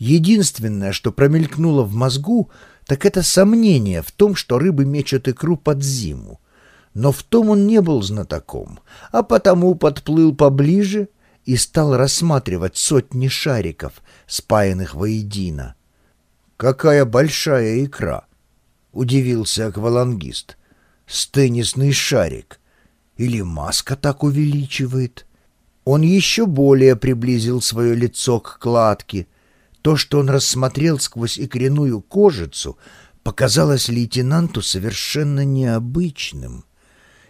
Единственное, что промелькнуло в мозгу, так это сомнение в том, что рыбы мечут икру под зиму. Но в том он не был знатоком, а потому подплыл поближе и стал рассматривать сотни шариков, спаянных воедино. «Какая большая икра!» — удивился аквалангист. «Стеннисный шарик! Или маска так увеличивает?» Он еще более приблизил свое лицо к кладке. То, что он рассмотрел сквозь икряную кожицу, показалось лейтенанту совершенно необычным.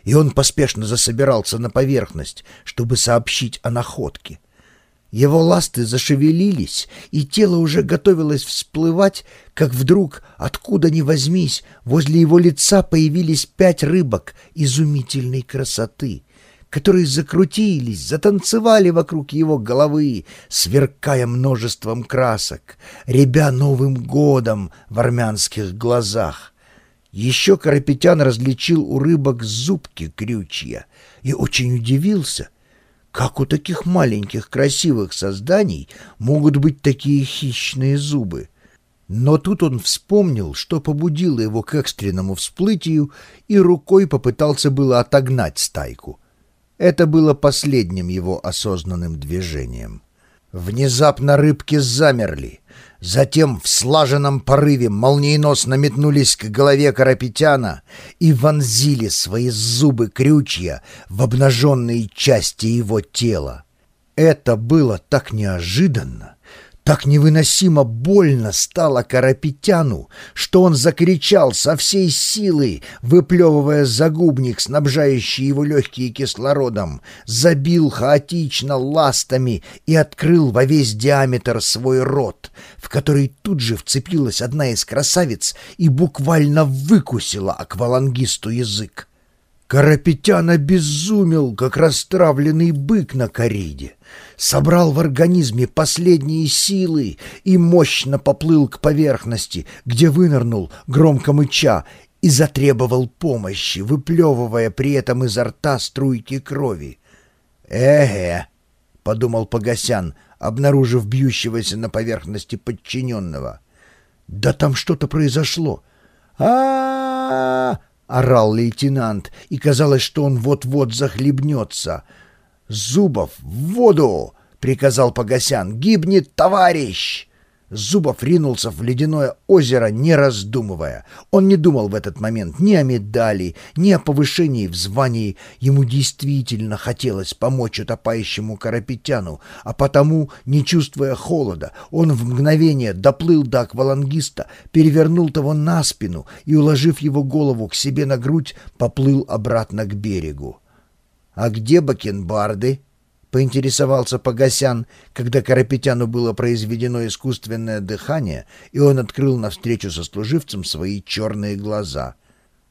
И он поспешно засобирался на поверхность, чтобы сообщить о находке. Его ласты зашевелились, и тело уже готовилось всплывать, как вдруг, откуда ни возьмись, возле его лица появились пять рыбок изумительной красоты — которые закрутились, затанцевали вокруг его головы, сверкая множеством красок, ребя Новым годом в армянских глазах. Еще Карапетян различил у рыбок зубки крючья и очень удивился, как у таких маленьких красивых созданий могут быть такие хищные зубы. Но тут он вспомнил, что побудило его к экстренному всплытию, и рукой попытался было отогнать стайку — это было последним его осознанным движением. Внезапно рыбки замерли. Затем в слаженном порыве молниеносно метнулись к голове Карапетяна и вонзили свои зубы крючья в обнаженные части его тела. Это было так неожиданно, так невыносимо больно стало Карапетяну, что он закричал со всей силы, выплевывая загубник, снабжающий его легкие кислородом, забил хаотично ластами и открыл во весь диаметр свой рот, в который тут же вцепилась одна из красавиц и буквально выкусила аквалангисту язык. Карапетян обезумел, как расстравленный бык на кориде собрал в организме последние силы и мощно поплыл к поверхности, где вынырнул, громко мыча, и затребовал помощи, выплевывая при этом изо рта струйки крови. «Эге!» — подумал Погосян, обнаружив бьющегося на поверхности подчиненного. «Да там что-то произошло!» а, -а, -а, орал лейтенант, и казалось, что он вот-вот захлебнется — «Зубов, в воду!» — приказал Погосян. «Гибнет товарищ!» Зубов ринулся в ледяное озеро, не раздумывая. Он не думал в этот момент ни о медали, ни о повышении в звании. Ему действительно хотелось помочь утопающему Карапетяну, а потому, не чувствуя холода, он в мгновение доплыл до аквалангиста, перевернул того на спину и, уложив его голову к себе на грудь, поплыл обратно к берегу. «А где бакенбарды?» — поинтересовался Погосян, когда Карапетяну было произведено искусственное дыхание, и он открыл навстречу со служивцем свои черные глаза.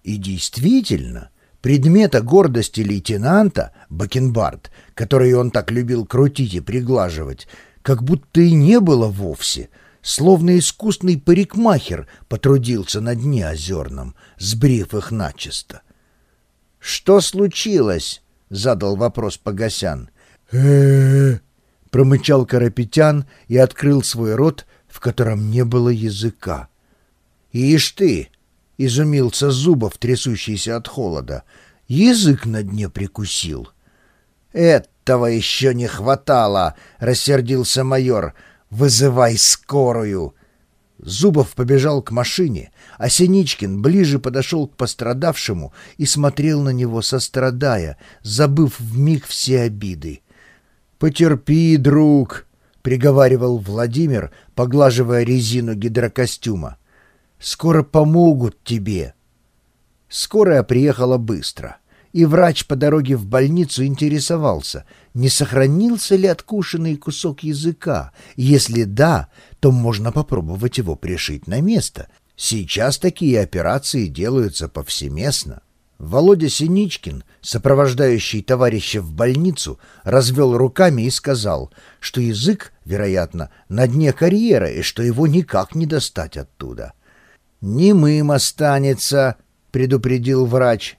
И действительно, предмета гордости лейтенанта, бакенбард, который он так любил крутить и приглаживать, как будто и не было вовсе — словно искусный парикмахер потрудился на дне озерном, сбрив их начисто. «Что случилось?» — задал вопрос Погосян. Э промычал Карапетян и открыл свой рот, в котором не было языка. «Ишь ты!» — изумился Зубов, трясущийся от холода. «Язык на дне прикусил». «Этого еще не хватало!» — рассердился майор. «Вызывай скорую!» Зубов побежал к машине, а Синичкин ближе подошел к пострадавшему и смотрел на него, сострадая, забыв вмиг все обиды. «Потерпи, друг!» — приговаривал Владимир, поглаживая резину гидрокостюма. «Скоро помогут тебе!» Скорая приехала быстро — и врач по дороге в больницу интересовался, не сохранился ли откушенный кусок языка. Если да, то можно попробовать его пришить на место. Сейчас такие операции делаются повсеместно. Володя Синичкин, сопровождающий товарища в больницу, развел руками и сказал, что язык, вероятно, на дне карьера и что его никак не достать оттуда. «Немым останется», — предупредил врач.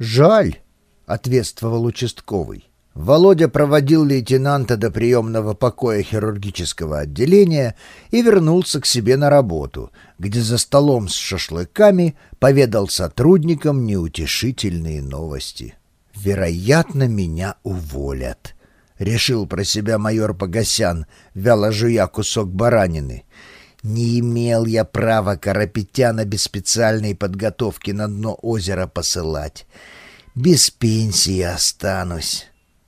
«Жаль», — ответствовал участковый. Володя проводил лейтенанта до приемного покоя хирургического отделения и вернулся к себе на работу, где за столом с шашлыками поведал сотрудникам неутешительные новости. «Вероятно, меня уволят», — решил про себя майор Погосян, вяло жуя кусок баранины. «Не имел я права Карапетяна без специальной подготовки на дно озера посылать. Без пенсии останусь».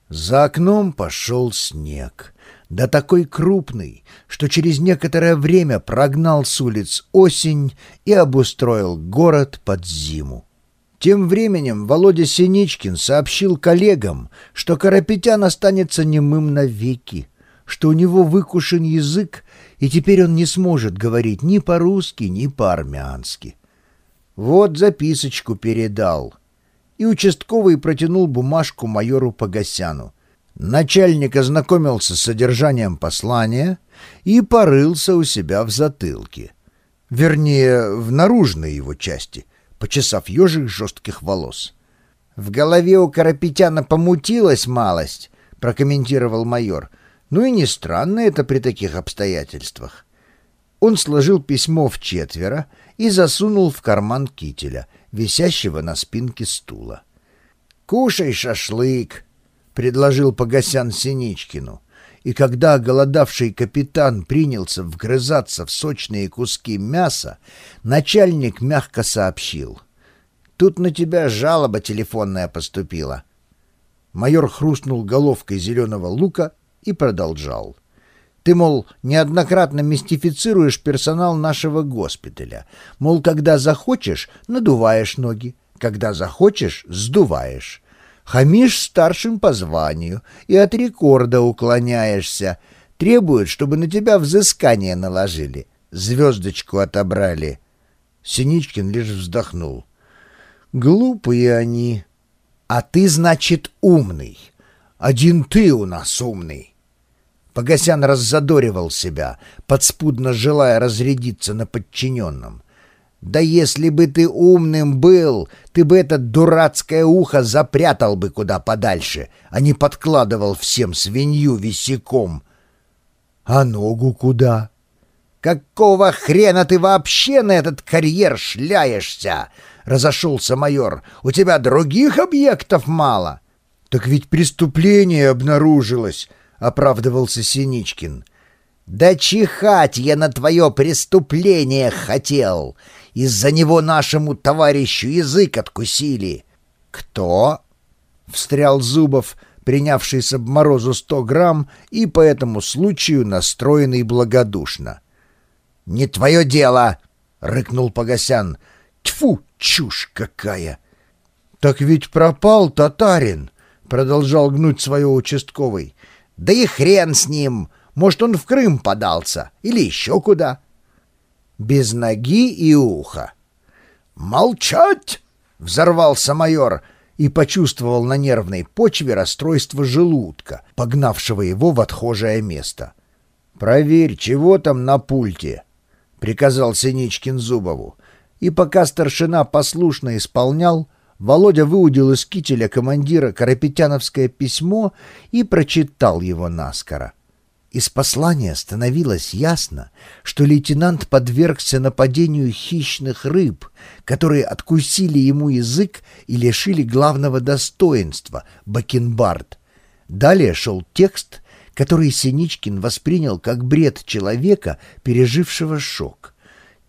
За окном пошел снег, да такой крупный, что через некоторое время прогнал с улиц осень и обустроил город под зиму. Тем временем Володя Синичкин сообщил коллегам, что Карапетян останется немым навеки, что у него выкушен язык, и теперь он не сможет говорить ни по-русски, ни по-армянски. Вот записочку передал — и участковый протянул бумажку майору Погосяну. Начальник ознакомился с содержанием послания и порылся у себя в затылке. Вернее, в наружной его части, почесав ежик жестких волос. «В голове у Карапетяна помутилась малость», — прокомментировал майор. «Ну и не странно это при таких обстоятельствах». Он сложил письмо в четверо и засунул в карман кителя — висящего на спинке стула. «Кушай шашлык!» — предложил Погосян Синичкину. И когда голодавший капитан принялся вгрызаться в сочные куски мяса, начальник мягко сообщил. «Тут на тебя жалоба телефонная поступила». Майор хрустнул головкой зеленого лука и продолжал. Ты, мол, неоднократно мистифицируешь персонал нашего госпиталя. Мол, когда захочешь, надуваешь ноги, когда захочешь, сдуваешь. Хамишь старшим по званию и от рекорда уклоняешься. Требуют, чтобы на тебя взыскание наложили. Звездочку отобрали. Синичкин лишь вздохнул. Глупые они. А ты, значит, умный. Один ты у нас умный. Погосян раззадоривал себя, подспудно желая разрядиться на подчиненном. «Да если бы ты умным был, ты бы это дурацкое ухо запрятал бы куда подальше, а не подкладывал всем свинью висяком». «А ногу куда?» «Какого хрена ты вообще на этот карьер шляешься?» — разошелся майор. «У тебя других объектов мало». «Так ведь преступление обнаружилось», — оправдывался Синичкин. «Да чихать я на твое преступление хотел! Из-за него нашему товарищу язык откусили!» «Кто?» — встрял Зубов, принявший с обморозу сто грамм и по этому случаю настроенный благодушно. «Не твое дело!» — рыкнул Погосян. «Тьфу, чушь какая!» «Так ведь пропал татарин!» — продолжал гнуть свое участковый. Да и хрен с ним! Может, он в Крым подался или еще куда. Без ноги и уха. «Молчать!» — взорвался майор и почувствовал на нервной почве расстройство желудка, погнавшего его в отхожее место. «Проверь, чего там на пульте», — приказал Синичкин Зубову. И пока старшина послушно исполнял, Володя выудил из кителя командира Карапетяновское письмо и прочитал его наскоро. Из послания становилось ясно, что лейтенант подвергся нападению хищных рыб, которые откусили ему язык и лишили главного достоинства — бакенбард. Далее шел текст, который Синичкин воспринял как бред человека, пережившего шок.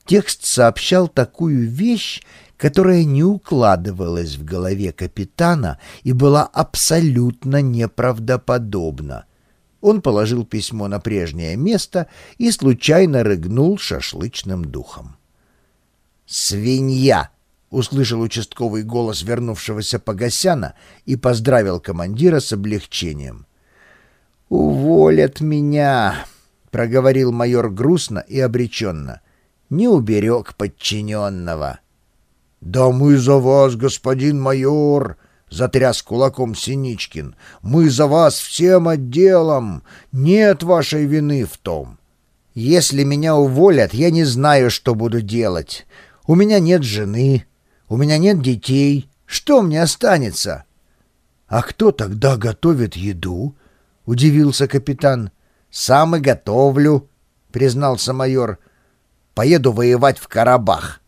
Текст сообщал такую вещь, которая не укладывалась в голове капитана и была абсолютно неправдоподобна. Он положил письмо на прежнее место и случайно рыгнул шашлычным духом. «Свинья!» — услышал участковый голос вернувшегося Погосяна и поздравил командира с облегчением. «Уволят меня!» — проговорил майор грустно и обреченно. «Не уберег подчиненного». «Да мы за вас, господин майор!» — затряс кулаком Синичкин. «Мы за вас всем отделом! Нет вашей вины в том!» «Если меня уволят, я не знаю, что буду делать. У меня нет жены, у меня нет детей. Что мне останется?» «А кто тогда готовит еду?» — удивился капитан. «Сам и готовлю», — признался майор. «Поеду воевать в Карабах.